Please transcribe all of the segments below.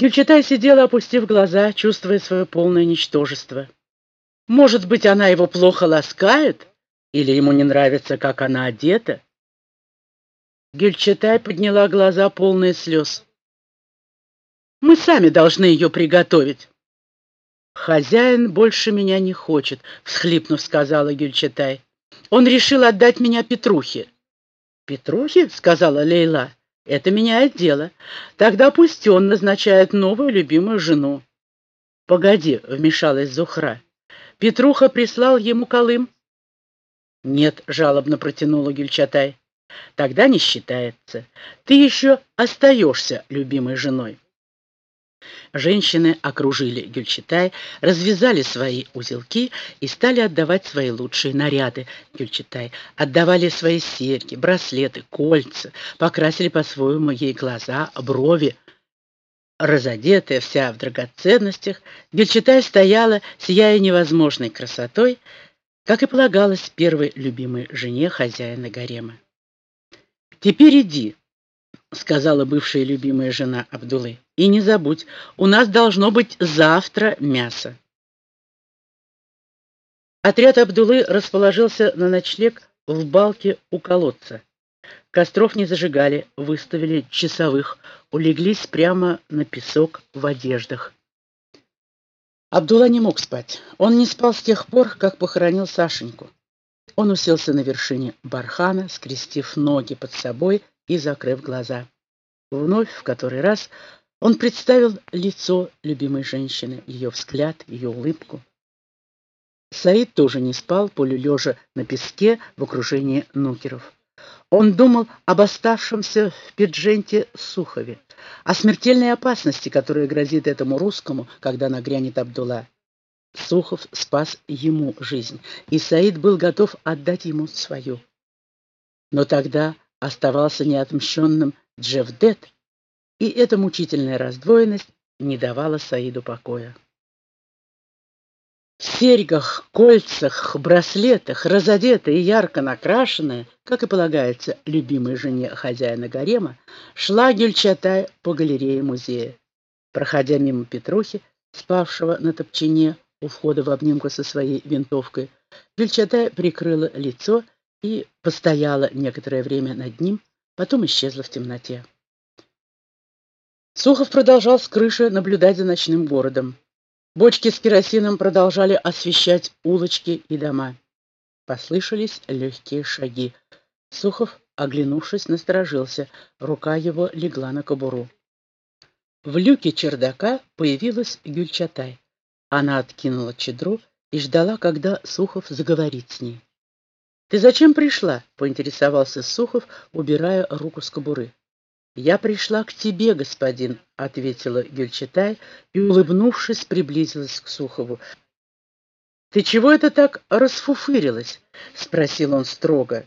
Гюльчатай сидела, опустив глаза, чувствуя свое полное ничтожество. Может быть, она его плохо ласкает? Или ему не нравится, как она одета? Гюльчатай подняла глаза, полные слез. «Мы сами должны ее приготовить». «Хозяин больше меня не хочет», — всхлипнув, сказала Гюльчатай. «Он решил отдать меня Петрухе». «Петрухе?» — сказала Лейла. Это меняет дело. Тогда пусть он назначает новую любимую жену. Погоди, вмешалась Зухра. Петруха прислал ему Колым. Нет, жалобно протянула Гюльчатай. Тогда не считается. Ты еще остаешься любимой женой. Женщины окружили Гюльчатай, развязали свои узелки и стали отдавать свои лучшие наряды Гюльчатай. Отдавали свои серьги, браслеты, кольца, покрасили по-своему ей глаза, брови. Разодетая вся в драгоценностях, Гюльчатай стояла, сияя невозможной красотой, как и полагалось первой любимой жене хозяина гарема. «Теперь иди», — сказала бывшая любимая жена Абдулы. «И не забудь, у нас должно быть завтра мясо». Отряд Абдулы расположился на ночлег в балке у колодца. Костров не зажигали, выставили часовых, улеглись прямо на песок в одеждах. Абдулла не мог спать. Он не спал с тех пор, как похоронил Сашеньку. Он уселся на вершине бархана, скрестив ноги под собой и закрыв глаза. Вновь, в который раз, он представил лицо любимой женщины, ее взгляд, ее улыбку. Саид тоже не спал, полулежа на песке в окружении нукеров. Он думал об оставшемся в Пидженте Сухове, о смертельной опасности, которая грозит этому русскому, когда нагрянет Абдулла. Сухов спас ему жизнь, и Саид был готов отдать ему свою. Но тогда оставался неотмщенным Джевдет, и эта мучительная раздвоенность не давала Саиду покоя. В серьгах, кольцах, браслетах, разодетая и ярко накрашенная, как и полагается любимой жене хозяина гарема, шла Гюльчатай по галерее музея. Проходя мимо Петрухи, спавшего на топчине у входа в обнимку со своей винтовкой, Гюльчатай прикрыла лицо и постояла некоторое время над ним, потом исчезла в темноте. Сухов продолжал с крыши наблюдать за ночным городом. Бочки с керосином продолжали освещать улочки и дома. Послышались легкие шаги. Сухов, оглянувшись, насторожился. Рука его легла на кобуру. В люке чердака появилась Гюльчатай. Она откинула чедру и ждала, когда Сухов заговорит с ней. «Ты зачем пришла?» — поинтересовался Сухов, убирая руку с кобуры. «Я пришла к тебе, господин», — ответила Гюльчатай и, улыбнувшись, приблизилась к Сухову. «Ты чего это так расфуфырилась?» — спросил он строго.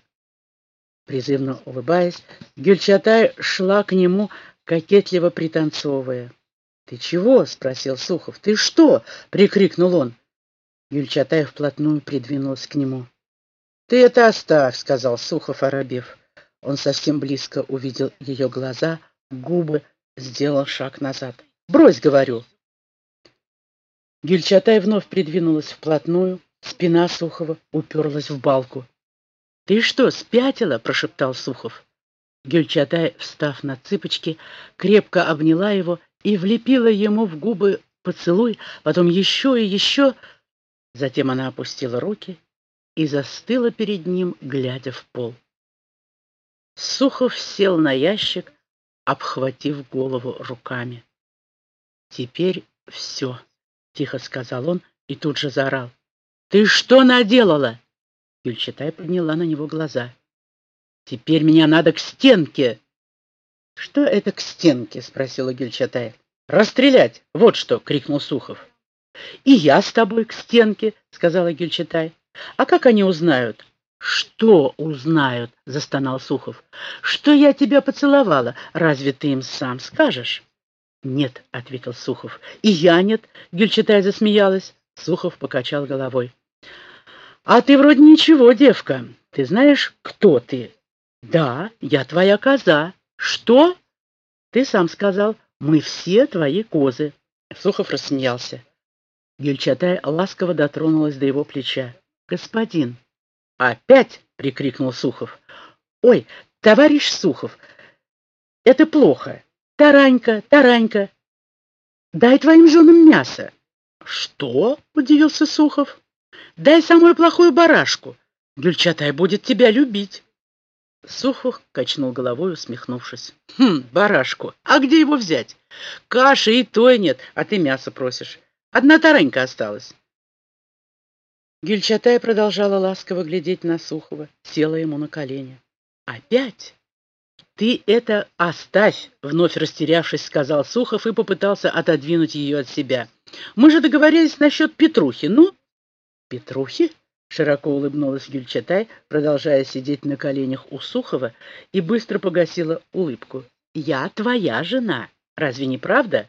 Призывно улыбаясь, Гюльчатай шла к нему, кокетливо пританцовывая. «Ты чего?» — спросил Сухов. «Ты что?» — прикрикнул он. Гюльчатай вплотную придвинулась к нему. «Ты это оставь», — сказал Сухов, оробев. Он совсем близко увидел ее глаза, губы, сделал шаг назад. «Брось, говорю!» Гюльчатай вновь придвинулась вплотную, спина Сухова уперлась в балку. «Ты что, спятила?» — прошептал Сухов. Гюльчатай, встав на цыпочки, крепко обняла его и влепила ему в губы поцелуй, потом еще и еще. Затем она опустила руки и застыла перед ним, глядя в пол. Сухов сел на ящик, обхватив голову руками. «Теперь все», — тихо сказал он и тут же заорал. «Ты что наделала?» Гюльчатай подняла на него глаза. «Теперь меня надо к стенке!» «Что это к стенке?» — спросила Гюльчатай. «Расстрелять! Вот что!» — крикнул Сухов. «И я с тобой к стенке!» — сказала Гюльчатай. А как они узнают? Что узнают? Застонал Сухов. Что я тебя поцеловала? Разве ты им сам скажешь? Нет, ответил Сухов. И я нет, Гюльчатай засмеялась. Сухов покачал головой. А ты вроде ничего, девка. Ты знаешь, кто ты? Да, я твоя коза. Что? Ты сам сказал, Мы все твои козы. Сухов рассмеялся. Гюльчатай ласково дотронулась до его плеча. «Господин!» «Опять!» — прикрикнул Сухов. «Ой, товарищ Сухов, это плохо. Таранька, Таранька, дай твоим женам мясо». «Что?» — удивился Сухов. «Дай самую плохую барашку. Гюльчатай будет тебя любить». Сухов качнул головой, усмехнувшись. «Хм, барашку. А где его взять? Каши и той нет, а ты мясо просишь. Одна таранька осталась». Гюльчатай продолжала ласково глядеть на Сухова, села ему на колени. «Опять?» «Ты это оставь!» — вновь растерявшись, сказал Сухов и попытался отодвинуть ее от себя. «Мы же договорились насчет Петрухи, ну?» «Петрухи?» — широко улыбнулась Гюльчатай, продолжая сидеть на коленях у Сухова, и быстро погасила улыбку. «Я твоя жена, разве не правда?»